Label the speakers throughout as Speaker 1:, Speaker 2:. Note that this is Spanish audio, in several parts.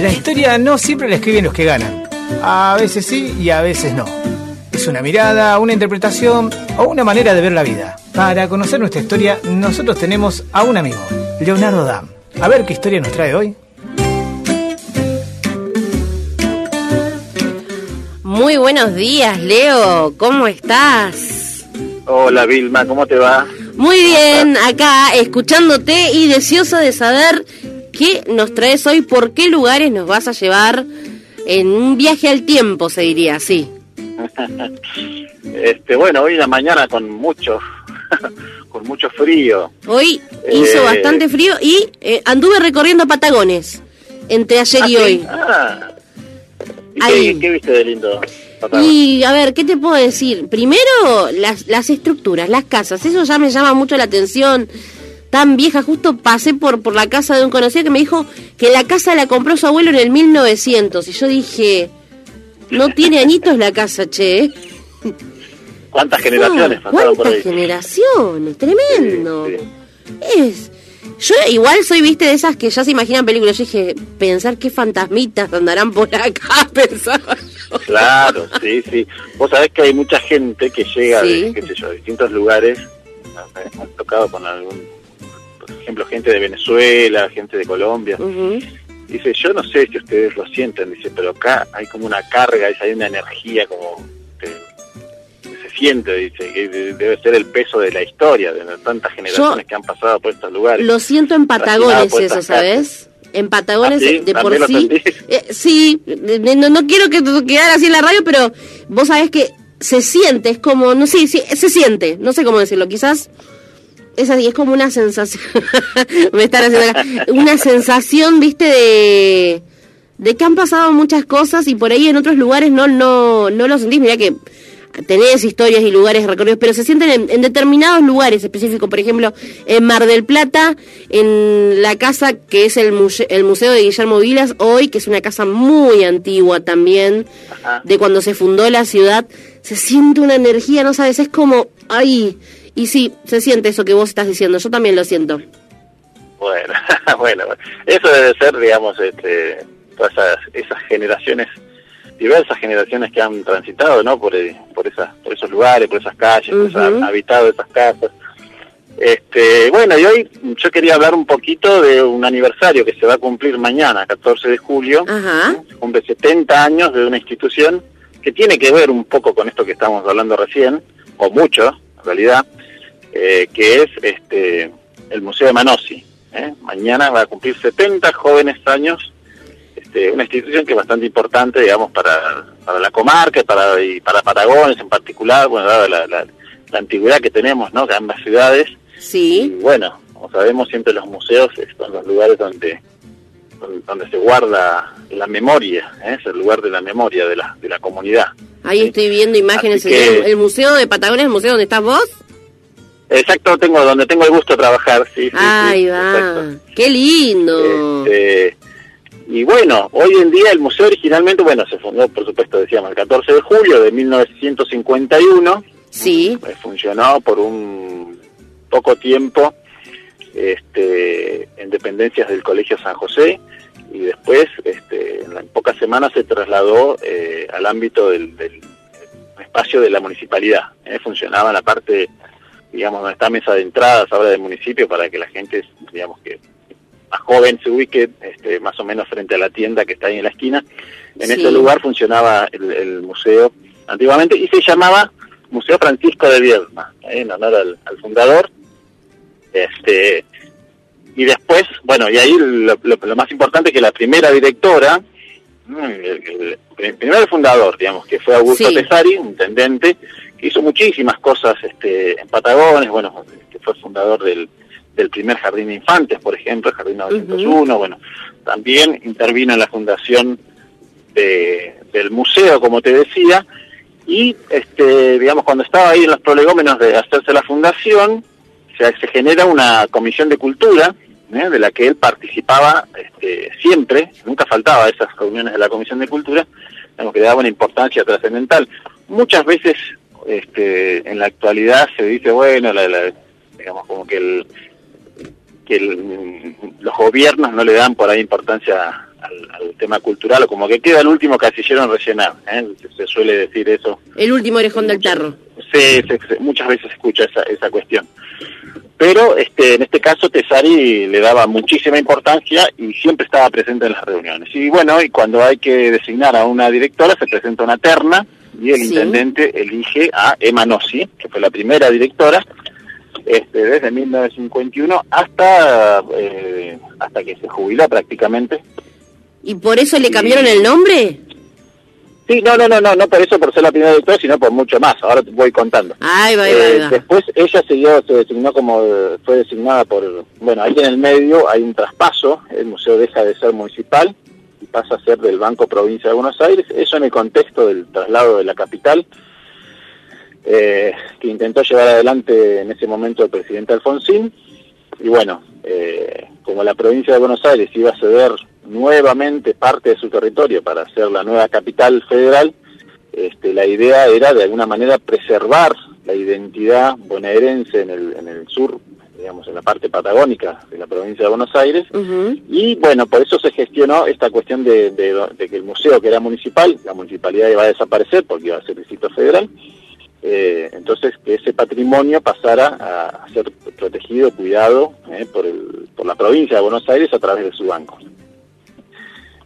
Speaker 1: La historia no siempre la escriben los que ganan. A veces sí y a veces no. Es una mirada, una interpretación o una manera de ver la vida. Para conocer nuestra historia, nosotros tenemos a un amigo, Leonardo Dam. A ver qué historia nos trae hoy.
Speaker 2: Muy buenos días, Leo. ¿Cómo estás?
Speaker 3: Hola, Vilma, ¿cómo te va?
Speaker 2: Muy bien, acá escuchándote y deseosa de saber qué nos traes hoy, por qué lugares nos vas a llevar en un viaje al tiempo, se diría así.
Speaker 3: este, bueno, hoy en la mañana con mucho, con mucho frío.
Speaker 2: Hoy hizo
Speaker 3: Eh,
Speaker 2: bastante frío y eh, anduve recorriendo Patagones entre ayer
Speaker 3: ¿Ah,
Speaker 2: y
Speaker 3: sí?
Speaker 2: hoy.
Speaker 3: Ah. ¿Y
Speaker 2: Ahí.
Speaker 3: qué, qué viste de lindo?
Speaker 2: Y a ver, ¿qué te puedo decir? Primero, las, las estructuras, las casas, eso ya me llama mucho la atención. Tan vieja, justo pasé por, por la casa de un conocido que me dijo que la casa la compró su abuelo en el 1900. Y yo dije, no tiene añitos la casa, che.
Speaker 3: ¿Cuántas generaciones
Speaker 2: Ah,
Speaker 3: pasaron por
Speaker 2: ¿Cuántas
Speaker 3: ahí?
Speaker 2: generaciones? Tremendo.
Speaker 3: Sí, sí.
Speaker 2: Es. Yo igual soy, viste, de esas que ya se imaginan películas. Yo dije, pensar qué fantasmitas andarán por acá, pensaba yo.
Speaker 3: Claro, sí, sí. Vos sabés que hay mucha gente que llega
Speaker 2: Sí.
Speaker 3: de, qué sé yo, de distintos lugares. Hemos tocado con algún, por ejemplo, gente de Venezuela, gente de Colombia. Dice, yo no sé si ustedes lo sienten, dice, pero acá hay como una carga, hay una energía como que, se siente, dice, que de- debe ser el peso de la historia, de tantas generaciones que han pasado por estos lugares.
Speaker 2: Lo siento en Patagones eso, ¿sabes? En Patagones
Speaker 3: ¿Ah, sí?
Speaker 2: de por
Speaker 3: ¿También lo
Speaker 2: sí. eh, sí, no, no quiero que quedara así en la radio, pero vos sabés que se siente, es como, no sé, sí, se siente, no sé cómo decirlo, quizás es así, es como una sensación, me están haciendo acá, una sensación, viste, de, de que han pasado muchas cosas y por ahí en otros lugares no, no, no lo sentís, mirá que tenés historias y lugares recorridos, pero se sienten en, en determinados lugares específicos, por ejemplo, en Mar del Plata, en la casa que es el, muse- el Museo de Guillermo Vilas, hoy, que es una casa muy antigua también,
Speaker 3: Ajá.
Speaker 2: de cuando se fundó la ciudad, se siente una energía, no sabes, es como, ay, y sí, se siente eso que vos estás diciendo, yo también lo siento.
Speaker 3: Bueno, bueno, bueno. eso debe ser, digamos, este, todas esas, esas generaciones, diversas generaciones que han transitado, ¿no? Por, eh, por, esas, por esos lugares, por esas calles, por esas-
Speaker 2: Ujú.
Speaker 3: habitado esas casas. Este, bueno, y hoy yo quería hablar un poquito de un aniversario que se va a cumplir mañana, 14 de julio.
Speaker 2: Ajá,
Speaker 3: cumple 70 años de una institución que tiene que ver un poco con esto que estamos hablando recién, o mucho, en realidad, eh, que es este el Museo de Manossi. ¿eh? Mañana va a cumplir 70 jóvenes años, este, una institución que es bastante importante, digamos, para, para la comarca y para, y para Patagones en particular, bueno, dada la, la- la antigüedad que tenemos, ¿no?, que ambas ciudades, y
Speaker 2: sí,
Speaker 3: bueno, como sabemos, siempre los museos son los lugares donde donde, se guarda la memoria, ¿eh? es el lugar de la memoria de la, de la comunidad.
Speaker 2: ahí
Speaker 3: Sí.
Speaker 2: estoy viendo imágenes,
Speaker 3: Así que-
Speaker 2: el, el Museo de Patagones, el museo donde estás vos.
Speaker 3: Exacto, tengo donde tengo el gusto de trabajar, sí. sí,
Speaker 2: va,
Speaker 3: exacto.
Speaker 2: qué lindo.
Speaker 3: Este, y bueno, hoy en día el museo originalmente, bueno, se fundó, por supuesto, decíamos, el 14 de julio de 1951.
Speaker 2: Sí,
Speaker 3: Eh, funcionó por un poco tiempo este, en dependencias del Colegio San José y después, este, en, la- en pocas semanas, se trasladó eh, al ámbito del, del espacio de la municipalidad. ¿eh? Funcionaba en la parte, digamos, donde está mesa de entradas ahora del municipio para que la gente, digamos, que más joven se ubique este, más o menos frente a la tienda que está ahí en la esquina. En
Speaker 2: Sí.
Speaker 3: ese lugar funcionaba el, el museo antiguamente y se llamaba Museo Francisco de Viedma, ¿eh? en honor al, al fundador. Este, y después, bueno, y ahí lo, lo- lo más importante es que la primera directora, mm, el, el- el primero el fundador, digamos, que fue Augusto
Speaker 2: Sí.
Speaker 3: Pesari, intendente, hizo muchísimas cosas este, en Patagones, bueno, que fue fundador del, del primer jardín de infantes, por ejemplo, el Jardín 901, bueno, también intervino en la fundación de- del museo, como te decía, y este, digamos, cuando estaba ahí en los prolegómenos de hacerse la fundación, se, se genera una comisión de cultura, ¿eh? de la que él participaba este, siempre, nunca faltaba a esas reuniones de la comisión de cultura, digamos, que le daba una importancia trascendental. Muchas veces este, en la actualidad se dice, bueno, la, la- digamos, como que el que el- los gobiernos no le dan por ahí importancia al, tema cultural, o como que queda el último casillero en rellenar, ¿eh? se, suele decir eso.
Speaker 2: El último orejón del perro.
Speaker 3: Sí, muchas veces se escucha esa, esa cuestión. Pero este, en este caso Tesari le daba muchísima importancia y siempre estaba presente en las reuniones. Y bueno, y cuando hay que designar a una directora se presenta una terna y el intendente elige a Emma Nossi, que fue la primera directora, este, desde 1951 hasta, eh, hasta que se jubiló prácticamente.
Speaker 2: ¿Y por eso le cambiaron el nombre?
Speaker 3: Sí, no, no, no, no, no por eso, por ser la primera directora, sino por mucho más. Ahora te voy contando.
Speaker 2: Ay, va,
Speaker 3: eh, Después ella siguió, se designó como, fue designada por, bueno, ahí en el medio hay un traspaso, el museo deja de ser municipal y pasa a ser del Banco Provincia de Buenos Aires. Eso en el contexto del traslado de la capital, eh, que intentó llevar adelante en ese momento el presidente Alfonsín. Y bueno, eh, como la provincia de Buenos Aires iba a ceder nuevamente parte de su territorio para ser la nueva capital federal, este, la idea era de alguna manera preservar la identidad bonaerense en el, en el sur, digamos, en la parte patagónica de la provincia de Buenos Aires. Y bueno, por eso se gestionó esta cuestión de, de, que el museo, que era municipal, la municipalidad iba a desaparecer porque iba a ser distrito federal, eh, entonces que ese patrimonio pasara a, ser protegido, cuidado eh, por, el, por la provincia de Buenos Aires a través de su banco.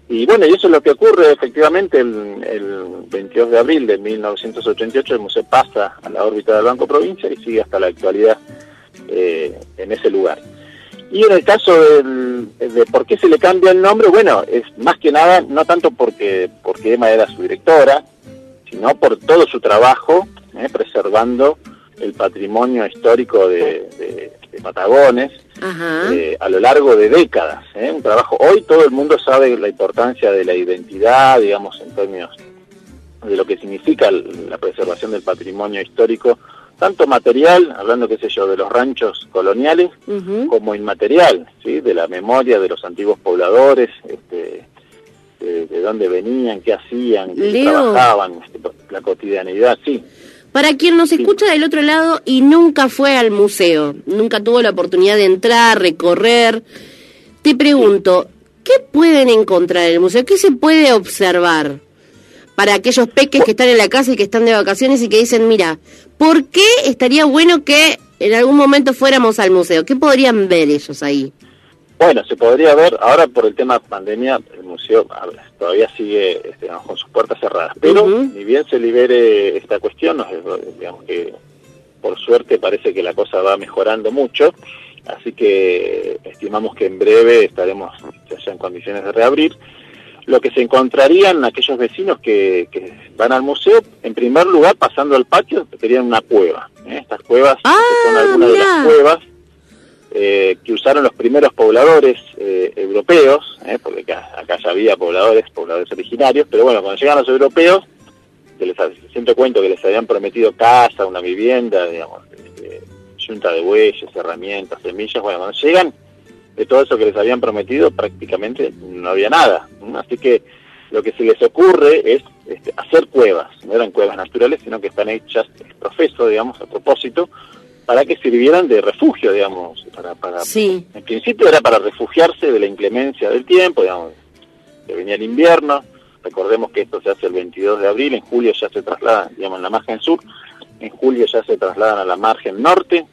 Speaker 3: Y bueno, y eso es lo que ocurre efectivamente el, el 22 de abril de 1988, el museo pasa a la órbita del Banco Provincia y sigue hasta la actualidad eh, en ese lugar. Y en el caso de por qué se le cambia el nombre, bueno, es más que nada, no tanto porque, porque Emma era su directora, sino por todo su trabajo eh, preservando el patrimonio histórico de Patagones, eh, a lo largo de décadas. ¿eh? Un trabajo. Hoy todo el mundo sabe la importancia de la identidad, digamos, en términos de lo que significa la preservación del patrimonio histórico, tanto material, hablando, qué sé yo, de los ranchos coloniales, como inmaterial, ¿sí? de la memoria de los antiguos pobladores, este, de, dónde venían, qué hacían, qué trabajaban, este, la cotidianidad, sí.
Speaker 2: Para quien nos escucha del otro lado y nunca fue al museo, nunca tuvo la oportunidad de entrar, recorrer, te pregunto, ¿qué pueden encontrar en el museo? ¿Qué se puede observar? Para aquellos peques que están en la casa y que están de vacaciones y que dicen, mira, ¿por qué estaría bueno que en algún momento fuéramos al museo? ¿Qué podrían ver ellos ahí?
Speaker 3: Bueno, se podría ver, ahora por el tema pandemia, el museo todavía sigue este, con sus puertas cerradas, pero ni bien se libere esta cuestión, digamos que por suerte parece que la cosa va mejorando mucho, así que estimamos que en breve estaremos ya en condiciones de reabrir. Lo que se encontrarían aquellos vecinos que, van al museo, en primer lugar, pasando al patio, querían una cueva. ¿eh? Estas cuevas son
Speaker 2: ah,
Speaker 3: algunas de las cuevas eh, que usaron los primeros pobladores eh, europeos, eh, porque acá, ya había pobladores, pobladores originarios, pero bueno, cuando llegan los europeos, que les, siempre cuento que les habían prometido casa, una vivienda, digamos, este, yunta de bueyes, herramientas, semillas, bueno, cuando llegan, de todo eso que les habían prometido, prácticamente no había nada. Así que lo que se les ocurre es este, hacer cuevas, no eran cuevas naturales, sino que están hechas, profeso, digamos, a propósito, para que sirvieran de refugio, digamos, para, para
Speaker 2: sí.
Speaker 3: en principio era para refugiarse de la inclemencia del tiempo, digamos, que venía el invierno, recordemos que esto se hace el 22 de abril, en julio ya se trasladan, digamos, en la margen sur, en julio ya se trasladan a la margen norte,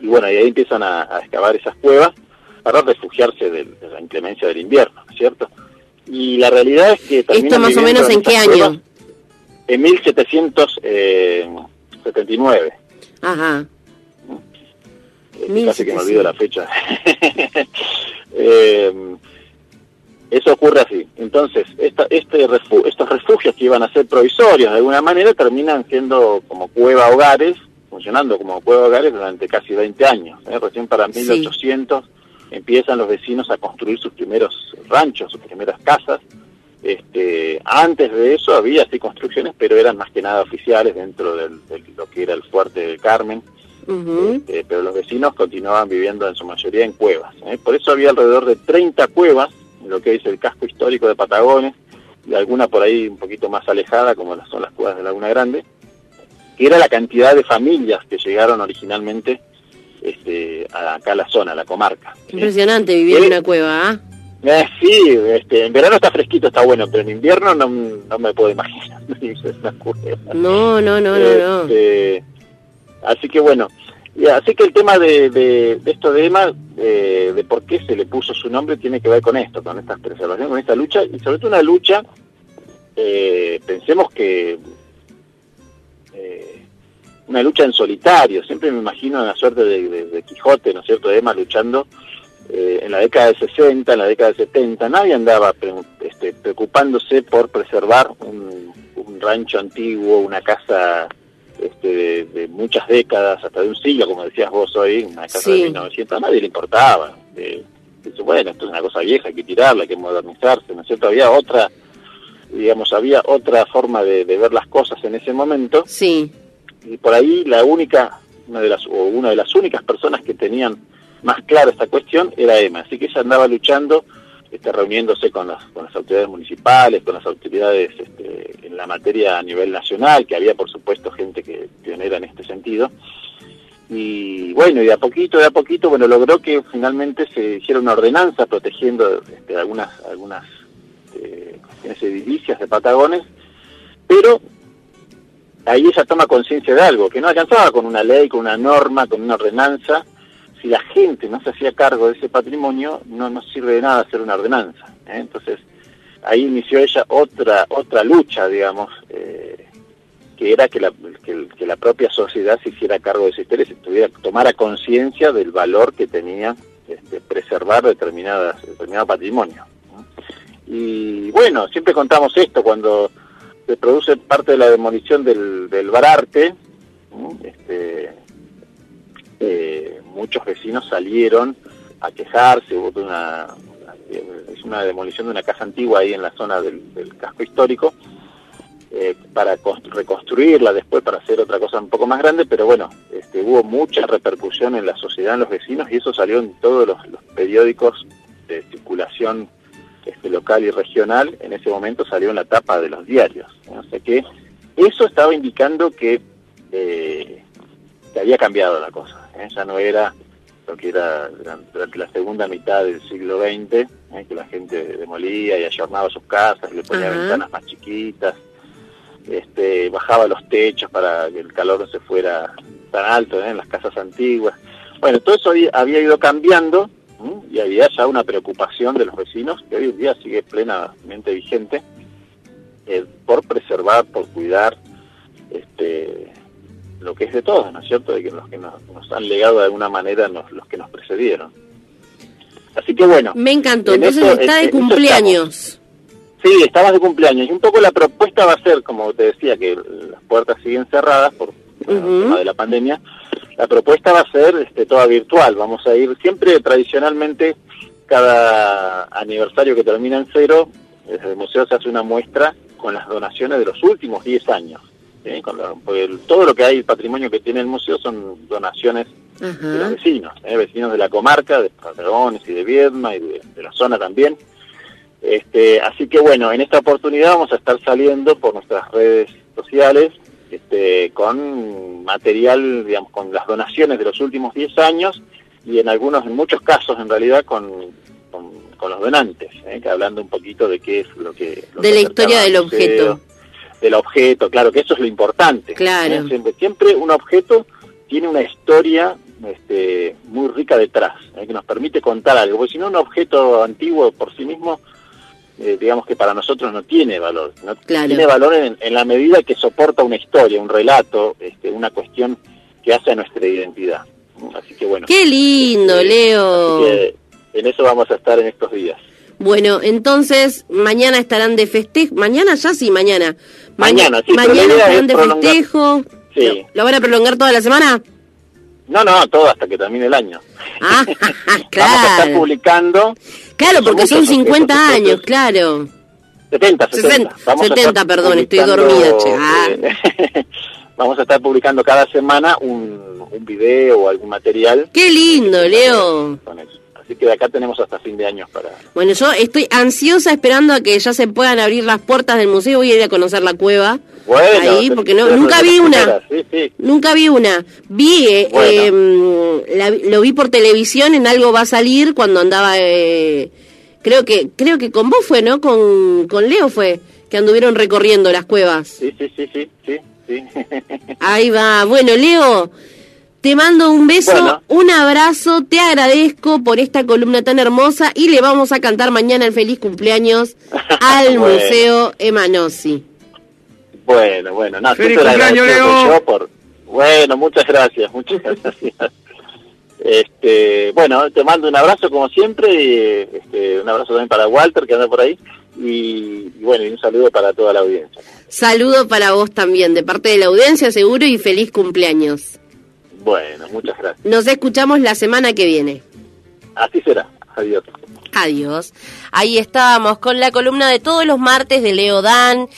Speaker 3: y bueno, y ahí empiezan a, excavar esas cuevas para refugiarse de, la inclemencia del invierno, ¿cierto? Y la realidad es que...
Speaker 2: ¿Esto más o menos en qué año?
Speaker 3: En 1779.
Speaker 2: Ajá.
Speaker 3: Eh, casi que me olvido la fecha. Eh, eso ocurre así. Entonces, esta, este estos refugios que iban a ser provisorios de alguna manera terminan siendo como cueva hogares, funcionando como cueva hogares durante casi 20 años. ¿eh? Recién para 1800 empiezan los vecinos a construir sus primeros ranchos, sus primeras casas. Este, antes de eso había así construcciones, pero eran más que nada oficiales dentro de lo que era el fuerte del Carmen este, pero los vecinos continuaban viviendo en su mayoría en cuevas. ¿eh? Por eso había alrededor de 30 cuevas, en lo que es el casco histórico de Patagones, y alguna por ahí un poquito más alejada, como son las cuevas de Laguna Grande, que era la cantidad de familias que llegaron originalmente este, acá a la zona, a la comarca.
Speaker 2: Impresionante vivir en una cueva, ¿ah?
Speaker 3: Eh, sí, este, en verano está fresquito, está bueno, pero en invierno no, no me puedo imaginar.
Speaker 2: no, no, no, no, no.
Speaker 3: Este, así que bueno, así que el tema de, de, esto de Emma, eh, de por qué se le puso su nombre, tiene que ver con esto, con esta preservación, con esta lucha, y sobre todo una lucha, eh, pensemos que eh, una lucha en solitario, siempre me imagino una suerte de, Quijote, ¿no es cierto?, de Emma luchando en la década de 60, en la década de 70, nadie andaba este, preocupándose por preservar un, un rancho antiguo, una casa este, de, muchas décadas, hasta de un siglo, como decías vos hoy, una casa de 1900, a nadie le importaba. De, bueno, esto es una cosa vieja, hay que tirarla, hay que modernizarse, ¿no es cierto? Había otra, digamos, había otra forma de, ver las cosas en ese momento.
Speaker 2: Sí.
Speaker 3: Y por ahí la única, una de las, o una de las únicas personas que tenían más clara esta cuestión era Emma, así que ella andaba luchando este, reuniéndose con las, con las autoridades municipales, con las autoridades este, en la materia a nivel nacional, que había por supuesto gente que pionera en este sentido. Y bueno, y a poquito, de a poquito, bueno, logró que finalmente se hiciera una ordenanza protegiendo este, algunas, algunas este, edilicias de Patagones, pero ahí ella toma conciencia de algo, que no alcanzaba con una ley, con una norma, con una ordenanza, si la gente no se hacía cargo de ese patrimonio, no nos sirve de nada hacer una ordenanza. ¿eh? Entonces, ahí inició ella otra otra lucha, digamos, eh, que era que la, que, la propia sociedad se hiciera cargo de ese interés, tuviera, tomara conciencia del valor que tenía este, preservar determinadas, determinado patrimonio. Y bueno, siempre contamos esto cuando se produce parte de la demolición del, del bararte, este, eh, muchos vecinos salieron a quejarse, hubo una, es una demolición de una casa antigua ahí en la zona del, casco histórico, eh, para reconstruirla después para hacer otra cosa un poco más grande, pero bueno, este, hubo mucha repercusión en la sociedad, en los vecinos, y eso salió en todos los, periódicos de circulación este, local y regional, en ese momento salió en la tapa de los diarios. O sea que eso estaba indicando que, eh, que había cambiado la cosa. ¿eh? ya no era lo que era durante la segunda mitad del siglo XX, ¿eh? que la gente demolía y ayornaba sus casas y le ponía ventanas más chiquitas, este, bajaba los techos para que el calor no se fuera tan alto ¿eh? en las casas antiguas. Bueno, todo eso había, ido cambiando y había ya una preocupación de los vecinos que hoy en día sigue plenamente vigente por preservar, por cuidar este, lo que es de todos, ¿no es cierto? De que los que nos, han legado de alguna manera los que nos precedieron. Así que bueno.
Speaker 2: Me encantó, entonces está de cumpleaños.
Speaker 3: Sí, estamos de cumpleaños. Y un poco la propuesta va a ser, como te decía, que las puertas siguen cerradas por el tema de la pandemia. La propuesta va a ser este, toda virtual. Vamos a ir siempre tradicionalmente, cada aniversario que termina en cero, desde el museo se hace una muestra con las donaciones de los últimos 10 años porque todo lo que hay, el patrimonio que tiene el museo son donaciones de los vecinos, ¿eh? vecinos de la comarca, de Patagones y de Viedma y de, la zona también. Este, así que bueno, en esta oportunidad vamos a estar saliendo por nuestras redes sociales este, con material, digamos, con las donaciones de los últimos 10 años y en algunos, en muchos casos en realidad con, con, los donantes, ¿eh? que hablando un poquito de qué es lo que...
Speaker 2: de la historia del objeto
Speaker 3: del objeto, claro que eso es lo importante.
Speaker 2: Claro.
Speaker 3: Siempre, un objeto tiene una historia este, muy rica detrás, ¿eh? que nos permite contar algo, porque si no un objeto antiguo por sí mismo, eh, digamos que para nosotros no tiene valor, no tiene valor en, la medida que soporta una historia, un relato, este, una cuestión que hace a nuestra identidad. Así que bueno.
Speaker 2: Qué lindo, este, Leo.
Speaker 3: en eso vamos a estar en estos días.
Speaker 2: Bueno, entonces mañana estarán de festejo. Mañana ya sí, mañana.
Speaker 3: Mañana, sí,
Speaker 2: Mañana estarán de festejo.
Speaker 3: Sí.
Speaker 2: ¿Lo van a prolongar toda la semana?
Speaker 3: No, no, todo hasta que termine el año.
Speaker 2: Ah, claro.
Speaker 3: Vamos a estar publicando.
Speaker 2: Claro, porque son 50 años, claro.
Speaker 3: 70, 70.
Speaker 2: 70, perdón, estoy dormida. Che. Ah.
Speaker 3: Eh, vamos a estar publicando cada semana un, un video o algún material.
Speaker 2: Qué lindo, Leo.
Speaker 3: Con eso. Así que de acá tenemos hasta fin de año para...
Speaker 2: Bueno, yo estoy ansiosa esperando a que ya se puedan abrir las puertas del museo. Voy a ir a conocer la cueva.
Speaker 3: Bueno,
Speaker 2: ahí, porque no, nunca vi una. Nunca vi una. Vi, eh, em, lo vi por televisión, en algo va a salir cuando andaba... Eh, Creo que creo que con vos fue, ¿no? Con, con Leo fue que anduvieron recorriendo las cuevas.
Speaker 3: Sí, sí, sí, sí, sí. sí.
Speaker 2: Ahí va. Bueno, Leo, te mando un beso,
Speaker 3: Bueno.
Speaker 2: un abrazo, te agradezco por esta columna tan hermosa y le vamos a cantar mañana el feliz cumpleaños al
Speaker 3: Bueno.
Speaker 2: Museo Emanossi.
Speaker 3: Bueno, bueno, no,
Speaker 1: Feliz cumpleaños, Leo.
Speaker 3: por... Bueno, muchas gracias, muchas gracias. Este, bueno, te mando un abrazo como siempre, y, este, un abrazo también para Walter que anda por ahí, y, y bueno, y un saludo para toda la audiencia.
Speaker 2: Saludo para vos también, de parte de la audiencia seguro y feliz cumpleaños.
Speaker 3: Bueno, muchas gracias.
Speaker 2: Nos escuchamos la semana que viene.
Speaker 3: Así será. Adiós.
Speaker 2: Adiós. Ahí estábamos con la columna de todos los martes de Leo Dan.